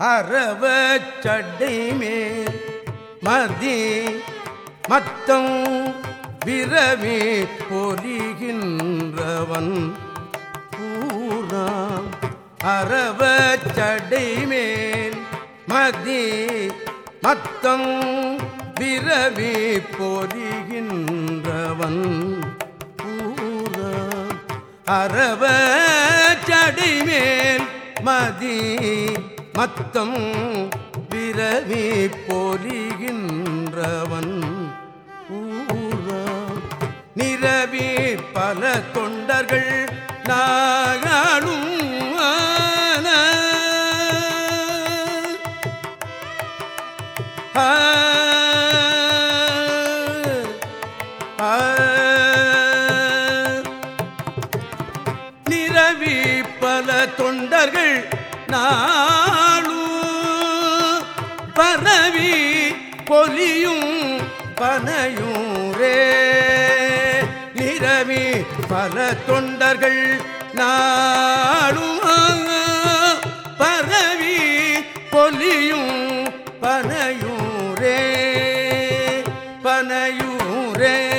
அறவ சட்டை மேல் மதி மத்தம் விரவி பொறிகின்றவன் பூராம் அறவ சடை மேல் மதி மத்தம் விரவி பொறிகின்றவன் பூராம் அறவ சடை மேல் மதி மத்தம் விரவி பொலிகின்றவன் ஊரா. நிரவி பல தொண்டர்கள் நாகாடும் நிரவி பல தொண்டர்கள் நாளும் பரவி பொலியும் பனையூரே. நிரவி பல தொண்டர்கள் நாளும் பரவி பொலியும் பனையூரே. பனையூரே.